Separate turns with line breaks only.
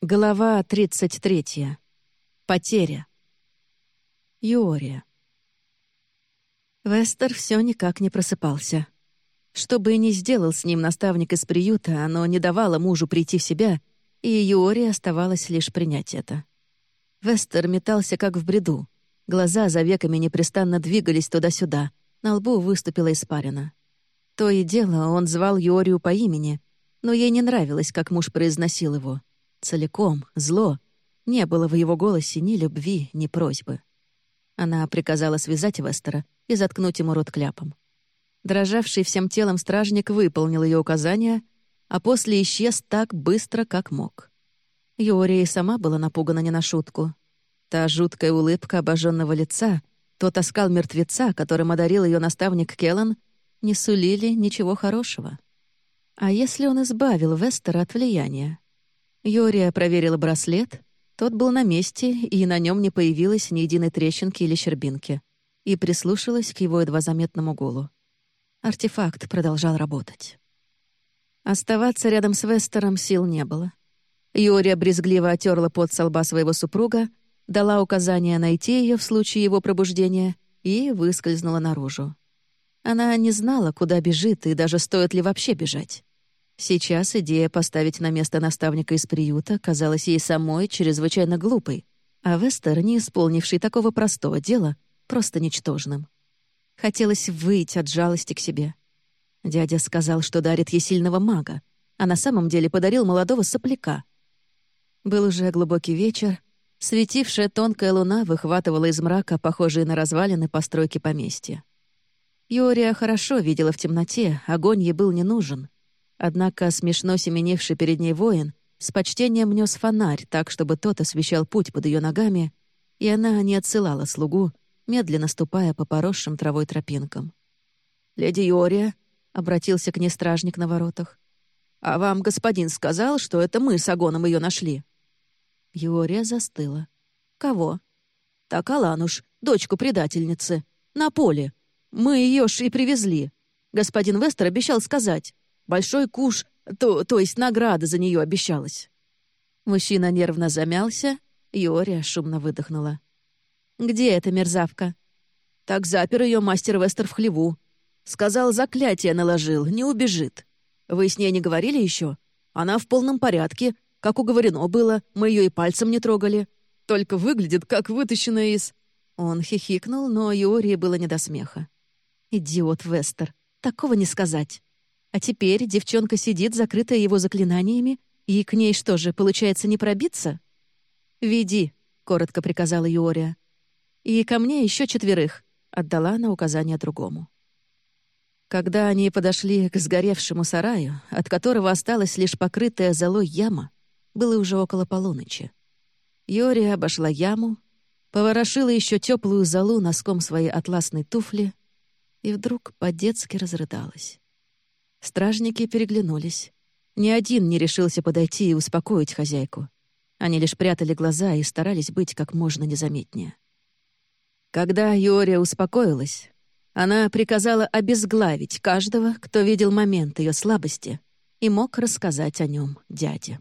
Глава 33. Потеря. Юория. Вестер все никак не просыпался. Что бы ни сделал с ним наставник из приюта, оно не давало мужу прийти в себя, и Юории оставалось лишь принять это. Вестер метался как в бреду. Глаза за веками непрестанно двигались туда-сюда, на лбу выступила испарина. То и дело он звал Юорию по имени, но ей не нравилось, как муж произносил его — Целиком, зло. Не было в его голосе ни любви, ни просьбы. Она приказала связать Вестера и заткнуть ему рот кляпом. Дрожавший всем телом стражник выполнил ее указания, а после исчез так быстро, как мог. Юория сама была напугана не на шутку. Та жуткая улыбка обожженного лица, тот оскал мертвеца, которым одарил ее наставник Келлан, не сулили ничего хорошего. А если он избавил Вестера от влияния? Йория проверила браслет. Тот был на месте, и на нем не появилось ни единой трещинки или щербинки. И прислушалась к его едва заметному гулу. Артефакт продолжал работать. Оставаться рядом с Вестером сил не было. Йория брезгливо отерла пот со лба своего супруга, дала указание найти ее в случае его пробуждения и выскользнула наружу. Она не знала, куда бежит и даже стоит ли вообще бежать. Сейчас идея поставить на место наставника из приюта казалась ей самой чрезвычайно глупой, а Вестер, не исполнивший такого простого дела, просто ничтожным. Хотелось выйти от жалости к себе. Дядя сказал, что дарит ей сильного мага, а на самом деле подарил молодого сопляка. Был уже глубокий вечер, светившая тонкая луна выхватывала из мрака похожие на развалины постройки поместья. Юрия хорошо видела в темноте, огонь ей был не нужен — Однако смешно семенивший перед ней воин с почтением нес фонарь так, чтобы тот освещал путь под ее ногами, и она не отсылала слугу, медленно ступая по поросшим травой тропинкам. «Леди Йория», — обратился к ней стражник на воротах, «а вам господин сказал, что это мы с Агоном ее нашли?» Йория застыла. «Кого?» «Так Алануш, дочку предательницы. На поле. Мы ее ж и привезли. Господин Вестер обещал сказать. Большой куш, то, то есть награда за нее обещалась». Мужчина нервно замялся, Иория шумно выдохнула. «Где эта мерзавка?» «Так запер ее мастер Вестер в хлеву. Сказал, заклятие наложил, не убежит. Вы с ней не говорили еще? Она в полном порядке, как уговорено было, мы ее и пальцем не трогали. Только выглядит, как вытащенная из...» Он хихикнул, но Иории было не до смеха. «Идиот Вестер, такого не сказать». А теперь девчонка сидит, закрытая его заклинаниями, и к ней что же, получается, не пробиться? «Веди», — коротко приказала Юория. «И ко мне еще четверых», — отдала она указание другому. Когда они подошли к сгоревшему сараю, от которого осталась лишь покрытая золой яма, было уже около полуночи. Йори обошла яму, поворошила еще теплую золу носком своей атласной туфли и вдруг по-детски разрыдалась. Стражники переглянулись. Ни один не решился подойти и успокоить хозяйку. Они лишь прятали глаза и старались быть как можно незаметнее. Когда Юория успокоилась, она приказала обезглавить каждого, кто видел момент ее слабости и мог рассказать о нем дяде.